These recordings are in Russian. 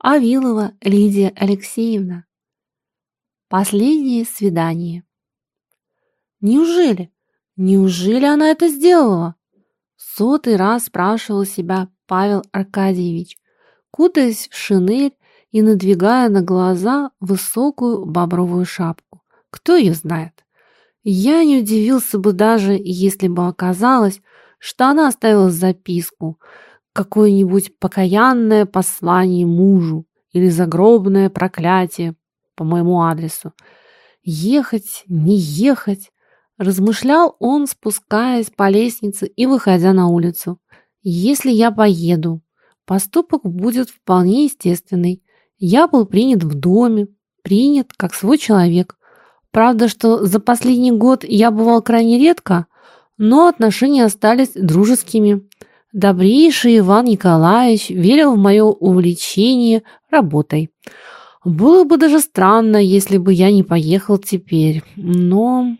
Авилова Лидия Алексеевна. Последнее свидание. Неужели? Неужели она это сделала? Сотый раз спрашивал себя Павел Аркадьевич, кутаясь в шинель и надвигая на глаза высокую бобровую шапку. Кто ее знает? Я не удивился бы даже, если бы оказалось, что она оставила записку – какое-нибудь покаянное послание мужу или загробное проклятие по моему адресу. Ехать, не ехать, размышлял он, спускаясь по лестнице и выходя на улицу. Если я поеду, поступок будет вполне естественный. Я был принят в доме, принят как свой человек. Правда, что за последний год я бывал крайне редко, но отношения остались дружескими. Добрейший Иван Николаевич верил в мое увлечение работой. Было бы даже странно, если бы я не поехал теперь, но...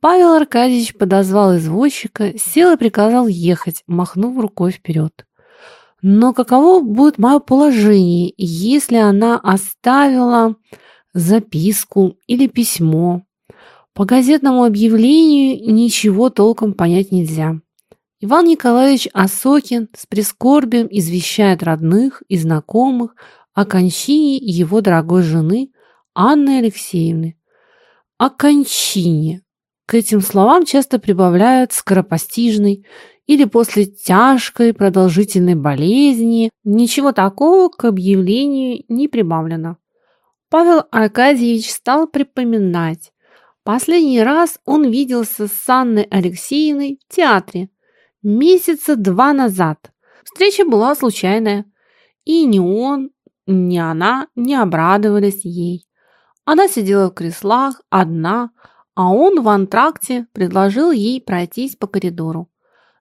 Павел Аркадьевич подозвал извозчика, сел и приказал ехать, махнув рукой вперед. Но каково будет мое положение, если она оставила записку или письмо? По газетному объявлению ничего толком понять нельзя. Иван Николаевич Осокин с прискорбием извещает родных и знакомых о кончине его дорогой жены Анны Алексеевны. О кончине. К этим словам часто прибавляют скоропостижный или после тяжкой продолжительной болезни. Ничего такого к объявлению не прибавлено. Павел Аркадьевич стал припоминать. Последний раз он виделся с Анной Алексеевной в театре – Месяца два назад. Встреча была случайная. И ни он, ни она не обрадовались ей. Она сидела в креслах одна, а он в антракте предложил ей пройтись по коридору.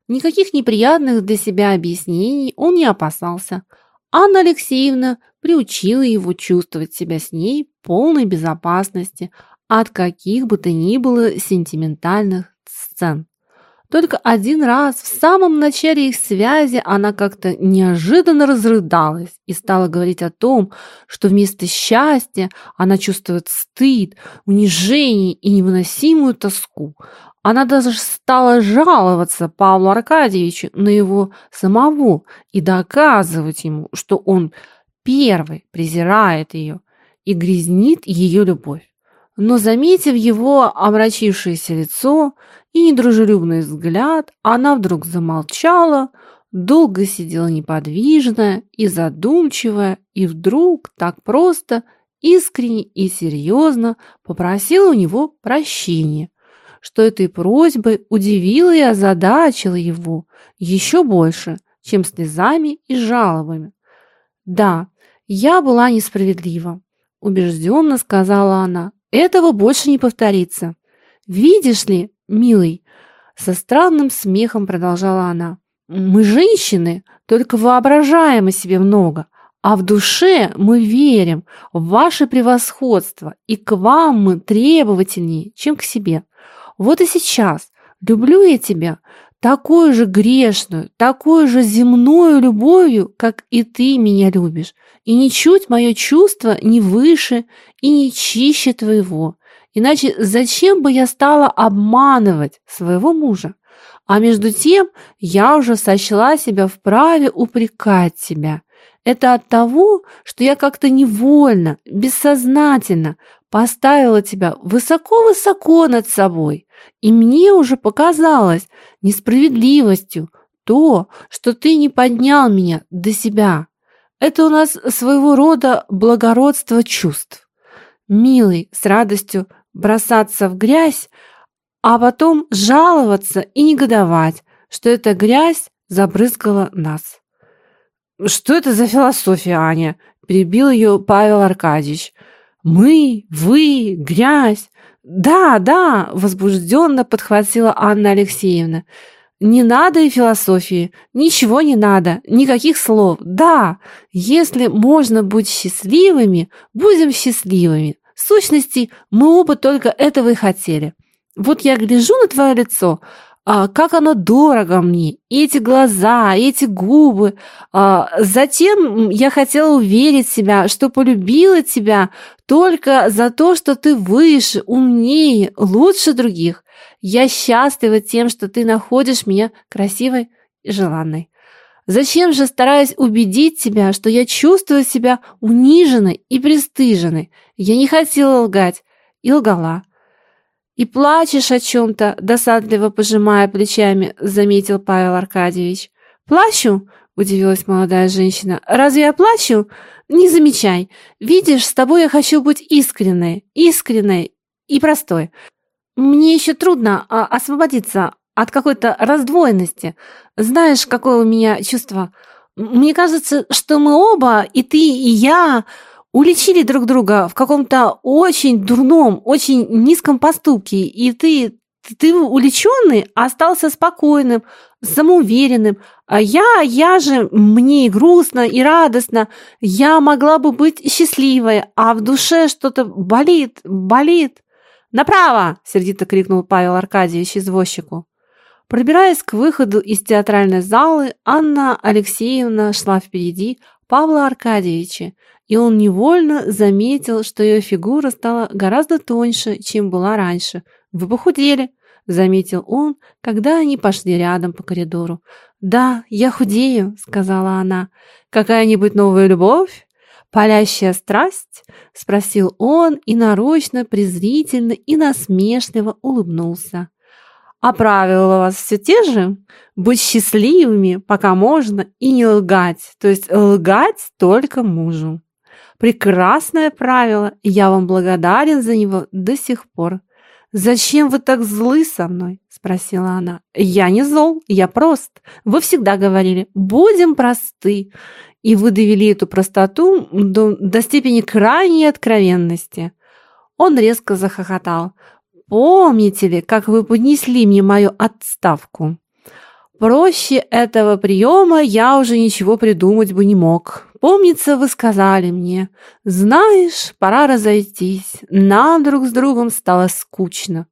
Никаких неприятных для себя объяснений он не опасался. Анна Алексеевна приучила его чувствовать себя с ней полной безопасности от каких бы то ни было сентиментальных сцен. Только один раз в самом начале их связи она как-то неожиданно разрыдалась и стала говорить о том, что вместо счастья она чувствует стыд, унижение и невыносимую тоску. Она даже стала жаловаться Павлу Аркадьевичу на его самого и доказывать ему, что он первый презирает ее и грязнит ее любовь. Но, заметив его омрачившееся лицо, и недружелюбный взгляд, она вдруг замолчала, долго сидела неподвижная и задумчивая, и вдруг так просто, искренне и серьезно попросила у него прощения, что этой просьбой удивила и озадачила его еще больше, чем слезами и жалобами. «Да, я была несправедлива», – убежденно сказала она. «Этого больше не повторится. Видишь ли, милый, со странным смехом продолжала она. Мы женщины, только воображаем о себе много, а в душе мы верим в ваше превосходство, и к вам мы требовательнее, чем к себе. Вот и сейчас люблю я тебя такую же грешную, такую же земную любовью, как и ты меня любишь, и ничуть мое чувство не выше и не чище твоего. Иначе зачем бы я стала обманывать своего мужа? А между тем я уже сочла себя вправе упрекать себя. Это от того, что я как-то невольно, бессознательно поставила тебя высоко-высоко над собой. И мне уже показалось несправедливостью то, что ты не поднял меня до себя. Это у нас своего рода благородство чувств. Милый, с радостью бросаться в грязь, а потом жаловаться и негодовать, что эта грязь забрызгала нас. «Что это за философия, Аня?» – перебил ее Павел Аркадьевич. «Мы, вы, грязь». «Да, да!» – возбужденно подхватила Анна Алексеевна. «Не надо и философии, ничего не надо, никаких слов. Да, если можно быть счастливыми, будем счастливыми. В сущности, мы оба только этого и хотели. Вот я гляжу на твое лицо, а, как оно дорого мне, эти глаза, эти губы. А, затем я хотела уверить себя, что полюбила тебя только за то, что ты выше, умнее, лучше других. Я счастлива тем, что ты находишь меня красивой и желанной. Зачем же стараюсь убедить тебя, что я чувствую себя униженной и пристыженной? Я не хотела лгать и лгала. «И плачешь о чем-то», — досадливо пожимая плечами, заметил Павел Аркадьевич. «Плачу?» — удивилась молодая женщина. «Разве я плачу? Не замечай. Видишь, с тобой я хочу быть искренной, искренной и простой. Мне еще трудно а, освободиться от какой-то раздвоенности. Знаешь, какое у меня чувство? Мне кажется, что мы оба, и ты, и я, уличили друг друга в каком-то очень дурном, очень низком поступке, и ты, ты уличенный остался спокойным, самоуверенным, а я, я же, мне и грустно, и радостно, я могла бы быть счастливой, а в душе что-то болит, болит. «Направо!» – сердито крикнул Павел Аркадьевич извозчику. Пробираясь к выходу из театральной залы, Анна Алексеевна шла впереди Павла Аркадьевича, и он невольно заметил, что ее фигура стала гораздо тоньше, чем была раньше. «Вы похудели», — заметил он, когда они пошли рядом по коридору. «Да, я худею», — сказала она. «Какая-нибудь новая любовь?» «Палящая страсть?» — спросил он и нарочно, презрительно и насмешливо улыбнулся. «А правила у вас все те же? Быть счастливыми, пока можно, и не лгать, то есть лгать только мужу». Прекрасное правило, и я вам благодарен за него до сих пор. «Зачем вы так злы со мной?» – спросила она. «Я не зол, я прост. Вы всегда говорили, будем просты». И вы довели эту простоту до, до степени крайней откровенности. Он резко захохотал. «Помните ли, как вы поднесли мне мою отставку?» Проще этого приема я уже ничего придумать бы не мог. Помнится, вы сказали мне, знаешь, пора разойтись, нам друг с другом стало скучно.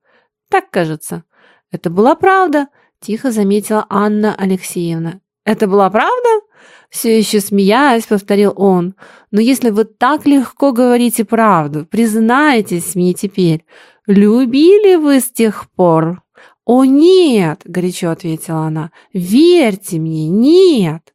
Так кажется. Это была правда, тихо заметила Анна Алексеевна. Это была правда? Все еще смеясь, повторил он. Но если вы так легко говорите правду, признайтесь мне теперь, любили вы с тех пор? «О, нет!» – горячо ответила она. «Верьте мне, нет!»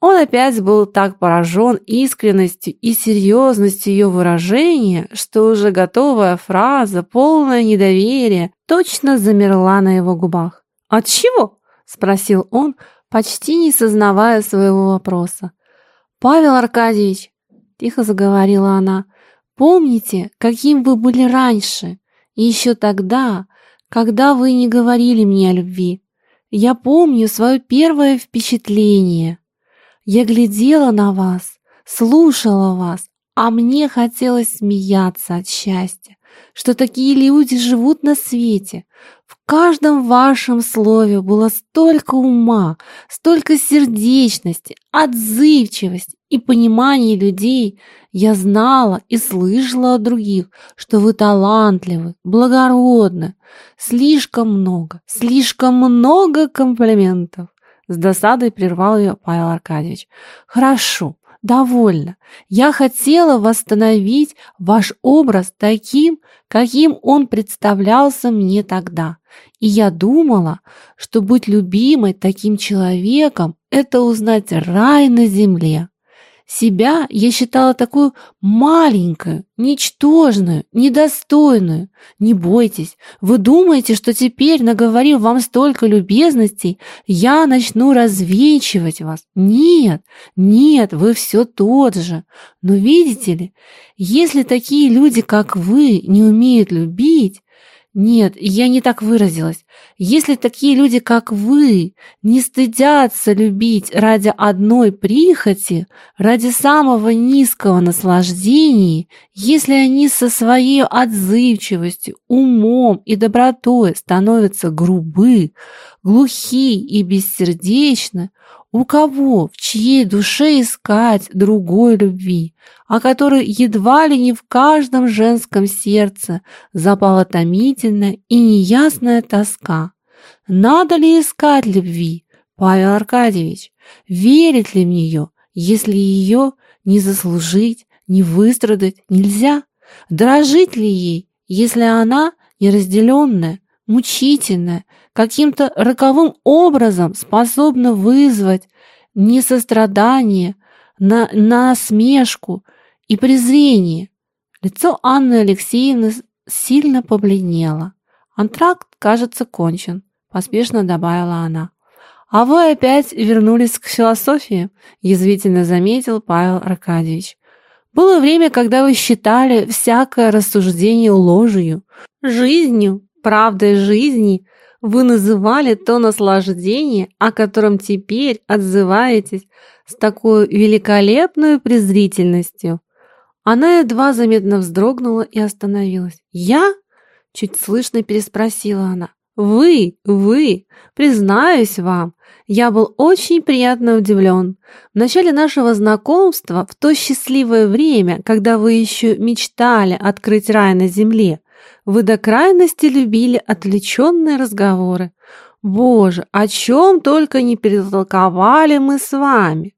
Он опять был так поражен искренностью и серьезностью ее выражения, что уже готовая фраза, полное недоверие, точно замерла на его губах. «От чего?» – спросил он, почти не сознавая своего вопроса. «Павел Аркадьевич», – тихо заговорила она, – «помните, каким вы были раньше? Еще тогда, когда вы не говорили мне о любви. Я помню свое первое впечатление. Я глядела на вас, слушала вас, а мне хотелось смеяться от счастья, что такие люди живут на свете. Каждом вашем слове было столько ума, столько сердечности, отзывчивости и понимания людей, я знала и слышала от других, что вы талантливы, благородны. Слишком много, слишком много комплиментов. С досадой прервал ее Павел Аркадьевич. Хорошо, довольно. Я хотела восстановить ваш образ таким, каким он представлялся мне тогда. И я думала, что быть любимой таким человеком – это узнать рай на земле. Себя я считала такую маленькую, ничтожную, недостойную. Не бойтесь, вы думаете, что теперь, наговорив вам столько любезностей, я начну развенчивать вас? Нет, нет, вы все тот же. Но видите ли, если такие люди, как вы, не умеют любить, нет, я не так выразилась. Если такие люди, как вы, не стыдятся любить ради одной прихоти, ради самого низкого наслаждения, если они со своей отзывчивостью, умом и добротой становятся грубы, глухи и бессердечны, у кого, в чьей душе искать другой любви, о которой едва ли не в каждом женском сердце запала томительная и неясная тоска. Надо ли искать любви, Павел Аркадьевич? Верить ли в нее, если ее не заслужить, не выстрадать нельзя? Дрожить ли ей, если она неразделенная, мучительная, каким-то роковым образом способна вызвать не сострадание, на насмешку и презрение. Лицо Анны Алексеевны сильно побледнело. «Антракт, кажется, кончен», — поспешно добавила она. «А вы опять вернулись к философии», — язвительно заметил Павел Аркадьевич. «Было время, когда вы считали всякое рассуждение ложью, жизнью, правдой жизни, вы называли то наслаждение, о котором теперь отзываетесь с такой великолепной презрительностью. Она едва заметно вздрогнула и остановилась. «Я?» — чуть слышно переспросила она. «Вы, вы, признаюсь вам, я был очень приятно удивлен. В начале нашего знакомства, в то счастливое время, когда вы еще мечтали открыть рай на земле, вы до крайности любили отвлеченные разговоры. Боже, о чем только не перетолковали мы с вами.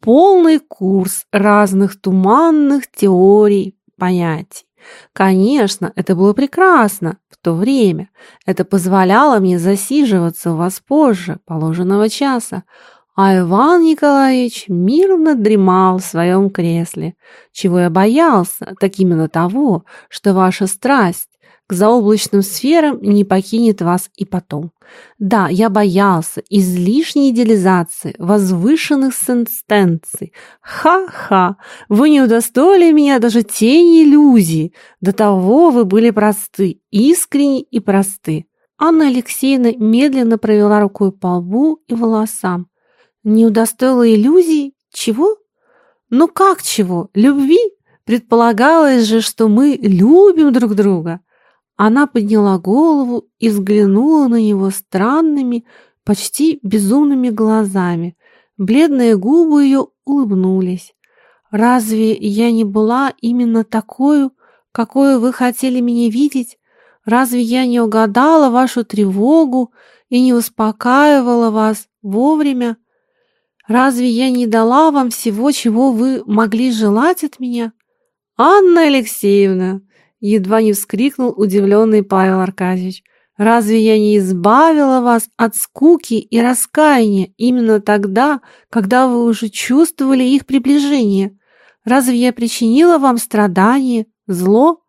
Полный курс разных туманных теорий, понятий. Конечно, это было прекрасно в то время. Это позволяло мне засиживаться у вас позже положенного часа, а Иван Николаевич мирно дремал в своем кресле. Чего я боялся, так именно того, что ваша страсть к заоблачным сферам не покинет вас и потом. Да, я боялся излишней идеализации, возвышенных сенстенций. Ха-ха, вы не удостоили меня даже тени иллюзии. До того вы были просты, искренни и просты. Анна Алексеевна медленно провела рукой по лбу и волосам. Не удостоила иллюзий? Чего? Ну как чего? Любви? Предполагалось же, что мы любим друг друга. Она подняла голову и взглянула на него странными, почти безумными глазами. Бледные губы ее улыбнулись. «Разве я не была именно такой, какой вы хотели меня видеть? Разве я не угадала вашу тревогу и не успокаивала вас вовремя? Разве я не дала вам всего, чего вы могли желать от меня?» «Анна Алексеевна!» Едва не вскрикнул удивленный Павел Аркадьевич. «Разве я не избавила вас от скуки и раскаяния именно тогда, когда вы уже чувствовали их приближение? Разве я причинила вам страдания, зло?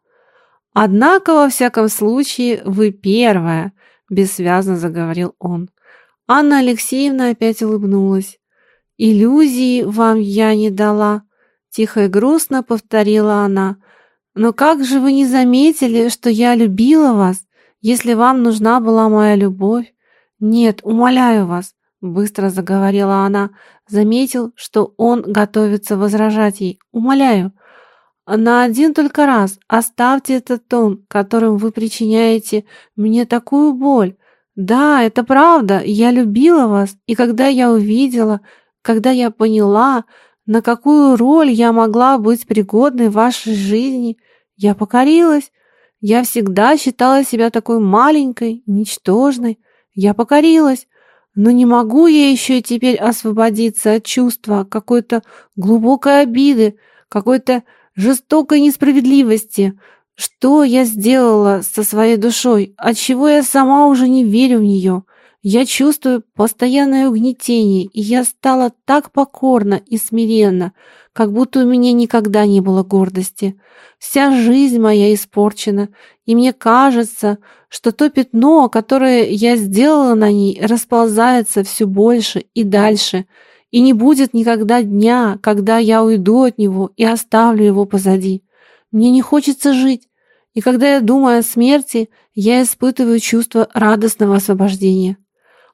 Однако, во всяком случае, вы первая», — бессвязно заговорил он. Анна Алексеевна опять улыбнулась. «Иллюзии вам я не дала», — тихо и грустно повторила она. Но как же вы не заметили, что я любила вас, если вам нужна была моя любовь? Нет, умоляю вас, быстро заговорила она, заметил, что он готовится возражать ей. Умоляю, на один только раз оставьте этот тон, которым вы причиняете мне такую боль. Да, это правда, я любила вас, и когда я увидела, когда я поняла, на какую роль я могла быть пригодной в вашей жизни, я покорилась. Я всегда считала себя такой маленькой, ничтожной. Я покорилась. Но не могу я еще теперь освободиться от чувства какой-то глубокой обиды, какой-то жестокой несправедливости. Что я сделала со своей душой? Отчего я сама уже не верю в нее? Я чувствую постоянное угнетение, и я стала так покорна и смиренна, как будто у меня никогда не было гордости. Вся жизнь моя испорчена, и мне кажется, что то пятно, которое я сделала на ней, расползается все больше и дальше, и не будет никогда дня, когда я уйду от него и оставлю его позади. Мне не хочется жить, и когда я думаю о смерти, я испытываю чувство радостного освобождения.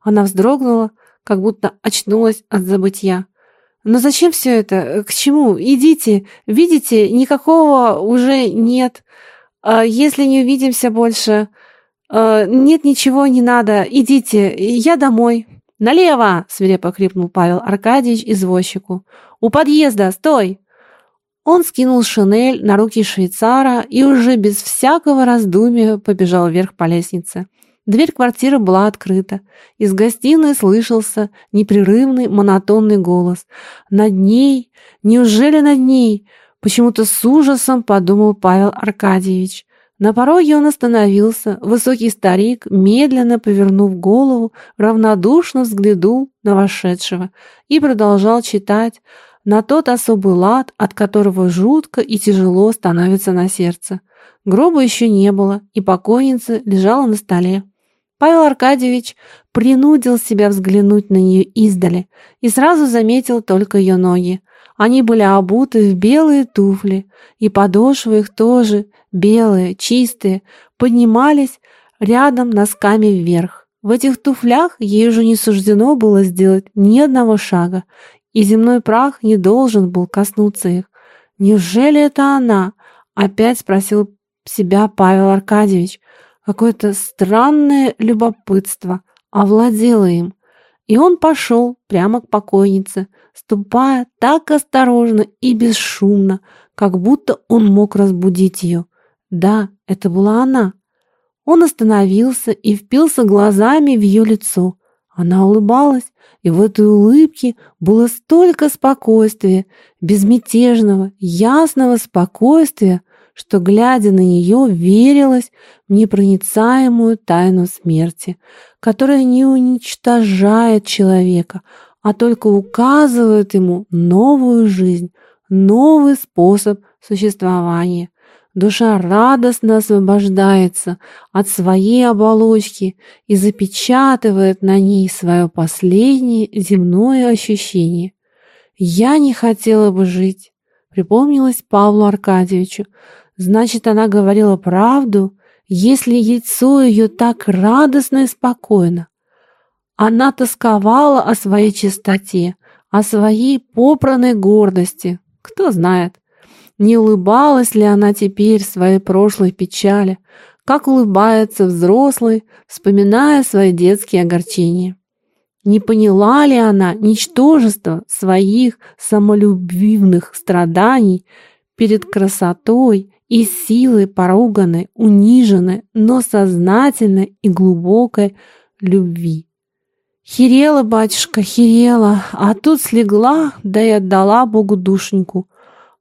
Она вздрогнула, как будто очнулась от забытья. «Но зачем все это? К чему? Идите. Видите, никакого уже нет. А если не увидимся больше... А, нет, ничего не надо. Идите. Я домой». «Налево!» — свирепо крикнул Павел Аркадьевич извозчику. «У подъезда! Стой!» Он скинул шинель на руки швейцара и уже без всякого раздумия побежал вверх по лестнице. Дверь квартиры была открыта. Из гостиной слышался непрерывный монотонный голос. «Над ней? Неужели над ней?» Почему-то с ужасом подумал Павел Аркадьевич. На пороге он остановился. Высокий старик, медленно повернув голову, равнодушно взглянул на вошедшего и продолжал читать на тот особый лад, от которого жутко и тяжело становится на сердце. Гроба еще не было, и покойница лежала на столе. Павел Аркадьевич принудил себя взглянуть на нее издали и сразу заметил только ее ноги. Они были обуты в белые туфли, и подошвы их тоже, белые, чистые, поднимались рядом носками вверх. В этих туфлях ей уже не суждено было сделать ни одного шага, и земной прах не должен был коснуться их. «Неужели это она?» — опять спросил себя Павел Аркадьевич. Какое-то странное любопытство овладело им, и он пошел прямо к покойнице, ступая так осторожно и бесшумно, как будто он мог разбудить ее. Да, это была она. Он остановился и впился глазами в ее лицо. Она улыбалась, и в этой улыбке было столько спокойствия, безмятежного, ясного спокойствия, что, глядя на нее, верилась в непроницаемую тайну смерти, которая не уничтожает человека, а только указывает ему новую жизнь, новый способ существования. Душа радостно освобождается от своей оболочки и запечатывает на ней свое последнее земное ощущение. «Я не хотела бы жить», — припомнилось Павлу Аркадьевичу, Значит, она говорила правду, если яйцо ее так радостно и спокойно. Она тосковала о своей чистоте, о своей попранной гордости. Кто знает, не улыбалась ли она теперь своей прошлой печали, как улыбается взрослый, вспоминая свои детские огорчения. Не поняла ли она ничтожество своих самолюбивных страданий перед красотой и силой поруганной, униженной, но сознательной и глубокой любви. Херела, батюшка, херела, а тут слегла, да и отдала Богу душеньку.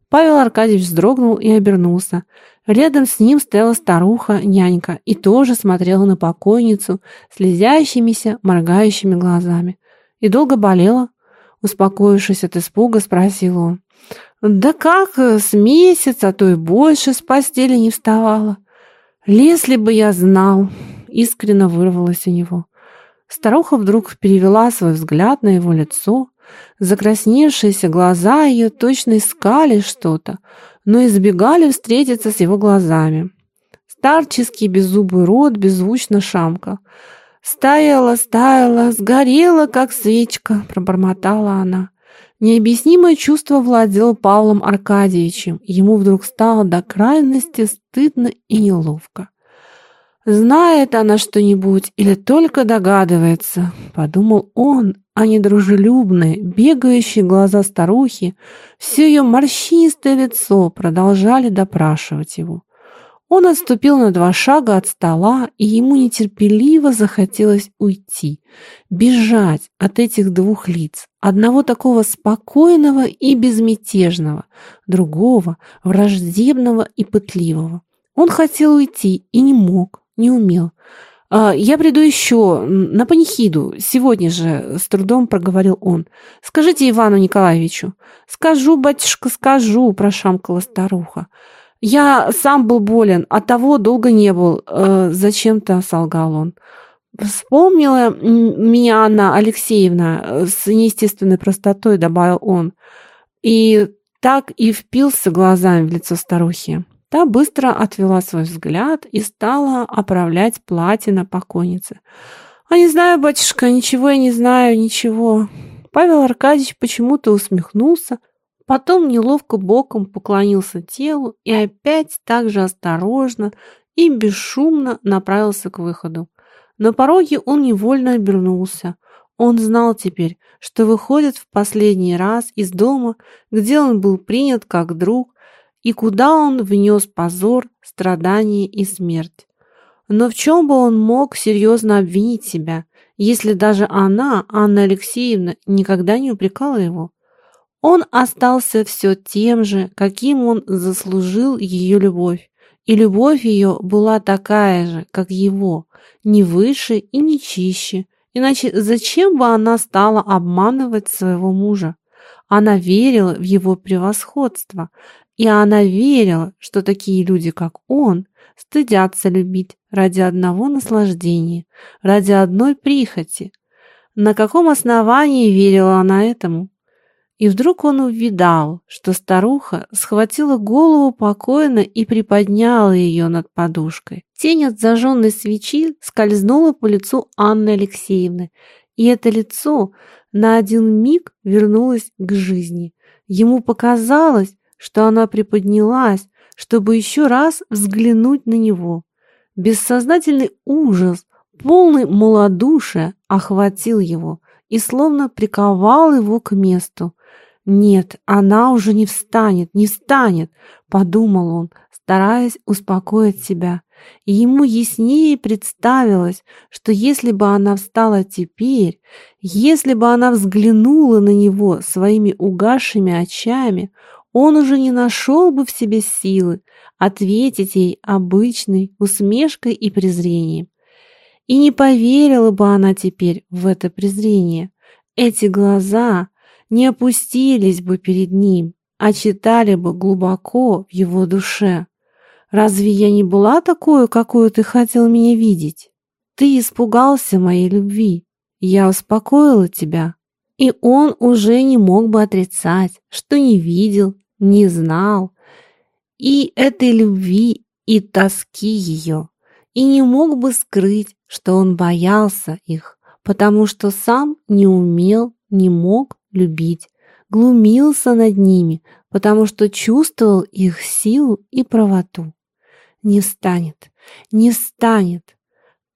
Павел Аркадьевич вздрогнул и обернулся. Рядом с ним стояла старуха, нянька, и тоже смотрела на покойницу слезящимися, моргающими глазами. И долго болела? Успокоившись от испуга, спросил он. Да как э, с месяца, а то и больше с постели не вставала. Если бы я знал, искренне вырвалось у него. Старуха вдруг перевела свой взгляд на его лицо. Закрасневшиеся глаза ее точно искали что-то, но избегали встретиться с его глазами. Старческий беззубый рот беззвучно шамкал. «Стаяла, стаяла, сгорела, как свечка», — пробормотала она. Необъяснимое чувство владело Павлом Аркадьевичем. Ему вдруг стало до крайности стыдно и неловко. «Знает она что-нибудь или только догадывается?» — подумал он, а недружелюбные, бегающие глаза старухи, все ее морщинистое лицо продолжали допрашивать его. Он отступил на два шага от стола, и ему нетерпеливо захотелось уйти, бежать от этих двух лиц, одного такого спокойного и безмятежного, другого враждебного и пытливого. Он хотел уйти и не мог, не умел. «А, «Я приду еще на панихиду, сегодня же», — с трудом проговорил он. «Скажите Ивану Николаевичу». «Скажу, батюшка, скажу», — прошамкала старуха. Я сам был болен, а того долго не был. Э, зачем-то солгал он. Вспомнила меня Анна Алексеевна э, с неестественной простотой, добавил он. И так и впился глазами в лицо старухи. Та быстро отвела свой взгляд и стала оправлять платье на покойнице. «А не знаю, батюшка, ничего я не знаю, ничего». Павел Аркадьевич почему-то усмехнулся, Потом неловко боком поклонился телу и опять так же осторожно и бесшумно направился к выходу. На пороге он невольно обернулся. Он знал теперь, что выходит в последний раз из дома, где он был принят как друг, и куда он внес позор, страдание и смерть. Но в чем бы он мог серьезно обвинить себя, если даже она, Анна Алексеевна, никогда не упрекала его? Он остался все тем же, каким он заслужил ее любовь. И любовь ее была такая же, как его, не выше и не чище. Иначе зачем бы она стала обманывать своего мужа? Она верила в его превосходство, и она верила, что такие люди, как он, стыдятся любить ради одного наслаждения, ради одной прихоти. На каком основании верила она этому? И вдруг он увидал, что старуха схватила голову покойно и приподняла ее над подушкой. Тень от зажженной свечи скользнула по лицу Анны Алексеевны, и это лицо на один миг вернулось к жизни. Ему показалось, что она приподнялась, чтобы еще раз взглянуть на него. Бессознательный ужас, полный малодушия, охватил его и словно приковал его к месту. «Нет, она уже не встанет, не встанет», — подумал он, стараясь успокоить себя. И ему яснее представилось, что если бы она встала теперь, если бы она взглянула на него своими угасшими очами, он уже не нашел бы в себе силы ответить ей обычной усмешкой и презрением. И не поверила бы она теперь в это презрение. Эти глаза не опустились бы перед ним, а читали бы глубоко в его душе. Разве я не была такой, какую ты хотел меня видеть? Ты испугался моей любви. Я успокоила тебя. И он уже не мог бы отрицать, что не видел, не знал и этой любви, и тоски ее, и не мог бы скрыть, что он боялся их, потому что сам не умел, не мог любить, глумился над ними, потому что чувствовал их силу и правоту. Не станет, не станет.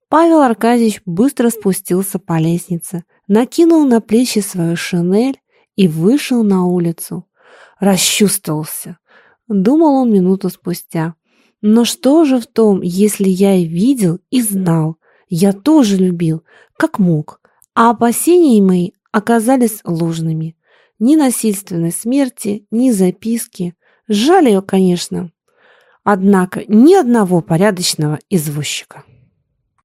Павел Аркадьевич быстро спустился по лестнице, накинул на плечи свою шинель и вышел на улицу расчувствовался. Думал он минуту спустя. Но что же в том, если я и видел, и знал? Я тоже любил, как мог. А опасения мои оказались ложными. Ни насильственной смерти, ни записки. Жаль ее, конечно. Однако ни одного порядочного извозчика.